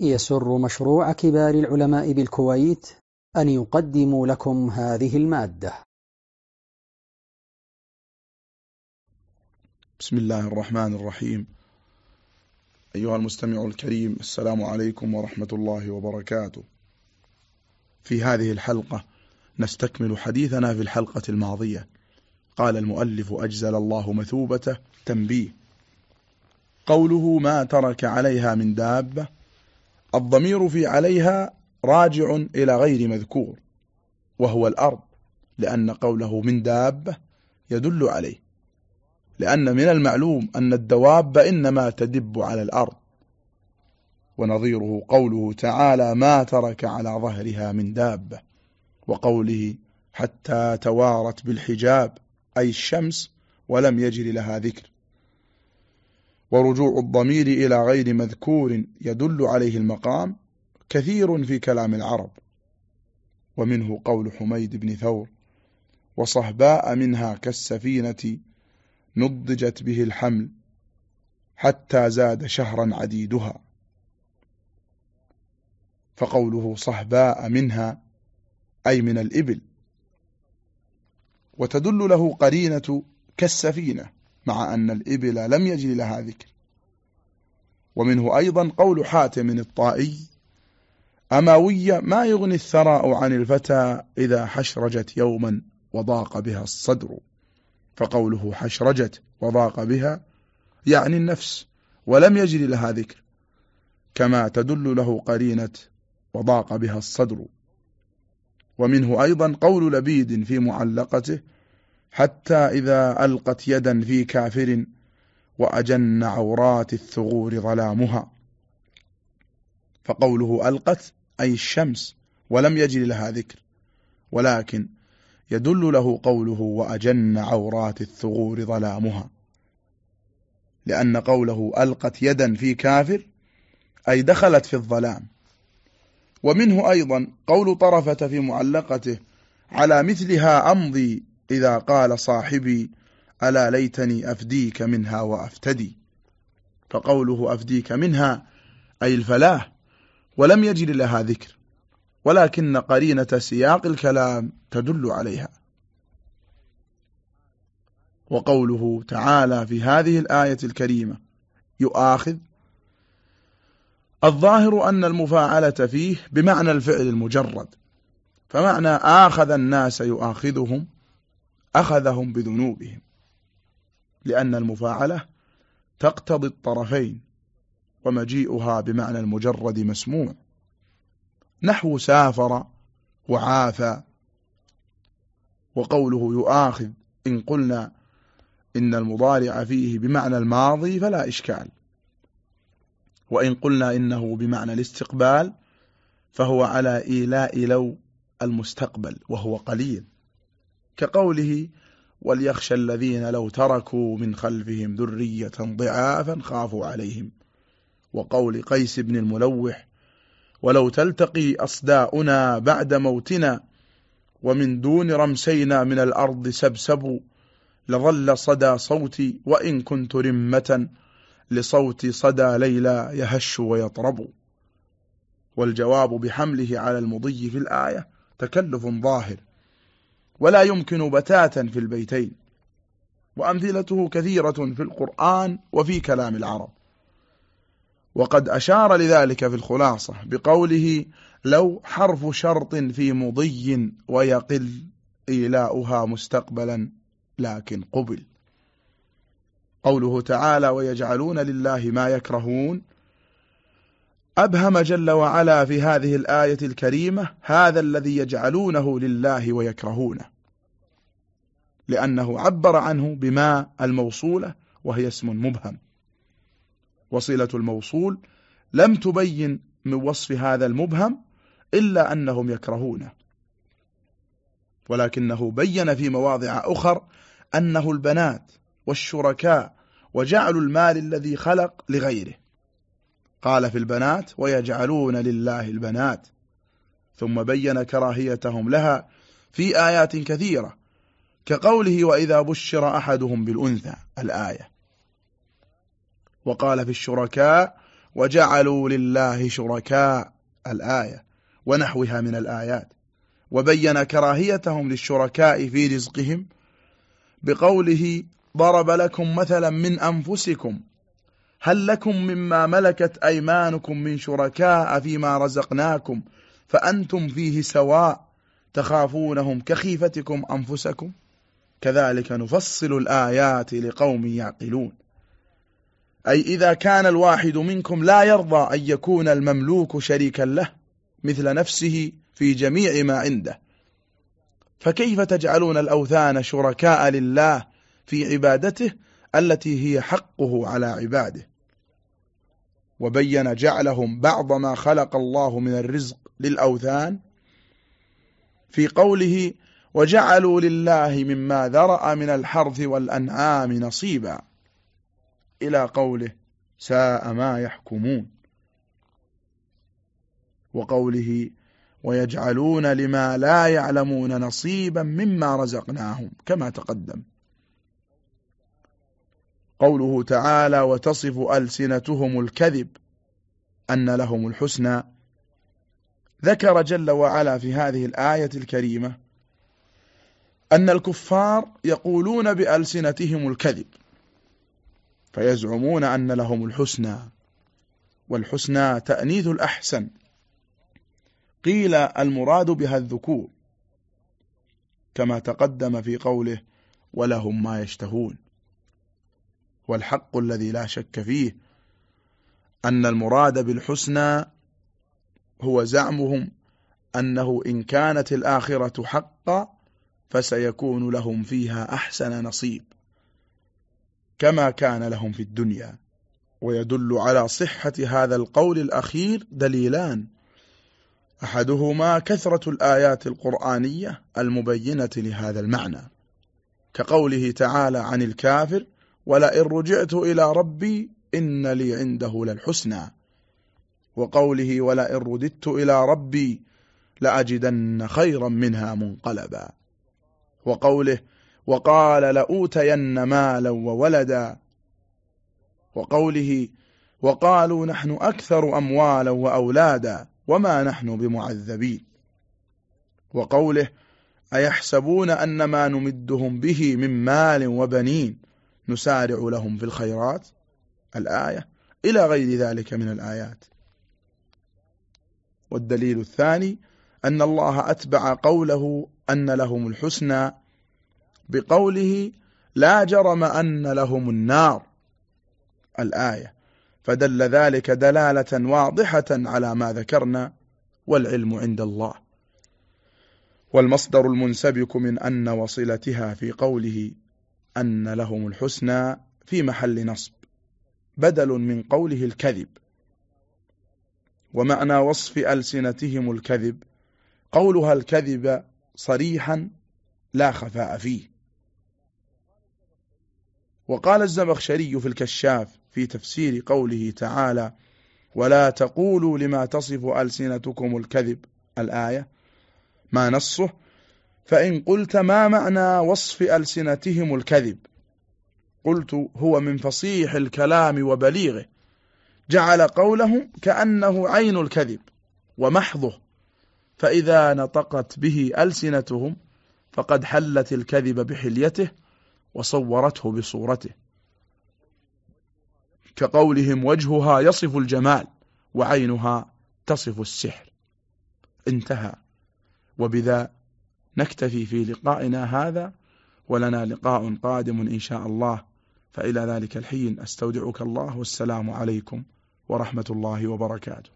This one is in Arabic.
يسر مشروع كبار العلماء بالكويت أن يقدم لكم هذه المادة. بسم الله الرحمن الرحيم. أيها المستمع الكريم السلام عليكم ورحمة الله وبركاته. في هذه الحلقة نستكمل حديثنا في الحلقة الماضية. قال المؤلف أجزل الله مثوبته تنبيه. قوله ما ترك عليها من دابة الضمير في عليها راجع إلى غير مذكور وهو الأرض لأن قوله من دابة يدل عليه. لأن من المعلوم أن الدواب إنما تدب على الأرض ونظيره قوله تعالى ما ترك على ظهرها من دابة وقوله حتى توارت بالحجاب أي الشمس ولم يجري لها ذكر ورجوع الضمير إلى غير مذكور يدل عليه المقام كثير في كلام العرب. ومنه قول حميد بن ثور وصهباء منها كالسفينة نضجت به الحمل حتى زاد شهرا عديدها. فقوله صهباء منها أي من الإبل وتدل له قرينة كالسفينة. مع أن الإبل لم يجري لها ذكر. ومنه أيضا قول حاتم الطائي أماوية ما يغني الثراء عن الفتى إذا حشرجت يوما وضاق بها الصدر. فقوله حشرجت وضاق بها يعني النفس ولم يجري لها ذكر كما تدل له قرينة وضاق بها الصدر. ومنه أيضا قول لبيد في معلقته حتى إذا ألقت يدا في كافر وأجن عورات الثغور ظلامها. فقوله ألقت أي الشمس ولم يجري لها ذكر. ولكن يدل له قوله وأجن عورات الثغور ظلامها. لأن قوله ألقت يدا في كافر أي دخلت في الظلام. ومنه أيضا قول طرفة في معلقته على مثلها أمضي إذا قال صاحبي ألا ليتني أفديك منها وأفتدي؟ فقوله أفديك منها أي الفلاح ولم يجد لها ذكر ولكن قرينة سياق الكلام تدل عليها. وقوله تعالى في هذه الآية الكريمة يؤاخذ الظاهر أن المفاعلة فيه بمعنى الفعل المجرد فمعنى آخذ الناس يؤاخذهم أخذهم بذنوبهم لأن المفاعلة تقتضي الطرفين ومجيئها بمعنى المجرد مسموع. نحو سافر وعافى وقوله يؤاخذ إن قلنا إن المضارع فيه بمعنى الماضي فلا إشكال وإن قلنا إنه بمعنى الاستقبال فهو على إيلاء لو المستقبل وهو قليل. كقوله وليخشى الذين لو تركوا من خلفهم ذرية ضعافا خافوا عليهم. وقول قيس بن الملوح ولو تلتقي أصداؤنا بعد موتنا ومن دون رمسينا من الأرض سبسبوا لظل صدى صوتي وإن كنت رمة لصوت صدى ليلى يهش ويطرب. والجواب بحمله على المضي في الآية تكلف ظاهر. ولا يمكن بتاتا في البيتين. وأمثلته كثيرة في القرآن وفي كلام العرب. وقد أشار لذلك في الخلاصة بقوله لو حرف شرط في مضي ويقل إيلاؤها مستقبلا لكن قبل. قوله تعالى ويجعلون لله ما يكرهون. أبهم جل وعلا في هذه الآية الكريمة هذا الذي يجعلونه لله ويكرهونه. لأنه عبر عنه بما الموصولة وهي اسم مبهم. وصلة الموصول لم تبين من وصف هذا المبهم إلا أنهم يكرهونه. ولكنه بين في مواضع أخر أنه البنات والشركاء وجعل المال الذي خلق لغيره. قال في البنات ويجعلون لله البنات. ثم بين كراهيتهم لها في آيات كثيرة كقوله وإذا بشر أحدهم بالأنثى الآية. وقال في الشركاء وجعلوا لله شركاء الآية. ونحوها من الآيات. وبين كراهيتهم للشركاء في رزقهم بقوله ضرب لكم مثلا من أنفسكم هل لكم مما ملكت أيمانكم من شركاء فيما رزقناكم فأنتم فيه سواء تخافونهم كخيفتكم أنفسكم؟ كذلك نفصل الآيات لقوم يعقلون. أي إذا كان الواحد منكم لا يرضى أن يكون المملوك شريكا له مثل نفسه في جميع ما عنده. فكيف تجعلون الأوثان شركاء لله في عبادته التي هي حقه على عباده؟ وبين جعلهم بعض ما خلق الله من الرزق للأوثان في قوله وجعلوا لله مما ذرأ من الحرث والأنعام نصيبا. إلى قوله ساء ما يحكمون. وقوله ويجعلون لما لا يعلمون نصيبا مما رزقناهم كما تقدم. قوله تعالى وتصف ألسنتهم الكذب أن لهم الحسنى. ذكر جل وعلا في هذه الآية الكريمة أن الكفار يقولون بألسنتهم الكذب فيزعمون أن لهم الحسنى والحسنى تأنيث الأحسن. قيل المراد بها الذكور كما تقدم في قوله ولهم ما يشتهون والحق الذي لا شك فيه أن المراد بالحسنى هو زعمهم أنه إن كانت الآخرة حقا فسيكون لهم فيها أحسن نصيب كما كان لهم في الدنيا. ويدل على صحة هذا القول الأخير دليلان. أحدهما كثرة الآيات القرآنية المبينة لهذا المعنى كقوله تعالى عن الكافر ولئن رجعت إلى ربي إن لي عنده للحسنى وقوله ولئن رددت إلى ربي لأجدن خيرا منها منقلبا وقوله وقال لأوتين مالا وولدا. وقوله وقالوا نحن أكثر أموالا وأولادا وما نحن بمعذبين. وقوله أيحسبون أن ما نمدهم به من مال وبنين نسارع لهم في الخيرات؟ الآية إلى غير ذلك من الآيات. والدليل الثاني أن الله أتبع قوله أن لهم الحسنى بقوله لا جرم أن لهم النار الآية. فدل ذلك دلالة واضحة على ما ذكرنا والعلم عند الله. والمصدر المنسبك من أن وصلتها في قوله أن لهم الحسنى في محل نصب بدل من قوله الكذب. ومعنى وصف ألسنتهم الكذب قولها الكذب صريحا لا خفاء فيه. وقال الزمخشري في الكشاف في تفسير قوله تعالى ولا تقولوا لما تصف ألسنتكم الكذب الآية. ما نصه؟ فإن قلت ما معنى وصف ألسنتهم الكذب؟ قلت هو من فصيح الكلام وبليغه. جعل قولهم كأنه عين الكذب ومحضه فإذا نطقت به ألسنتهم فقد حلت الكذب بحليته وصورته بصورته. كقولهم وجهها يصف الجمال وعينها تصف السحر. انتهى. وبذا نكتفي في لقائنا هذا ولنا لقاء قادم إن شاء الله. فإلى ذلك الحين أستودعك الله والسلام عليكم ورحمة الله وبركاته.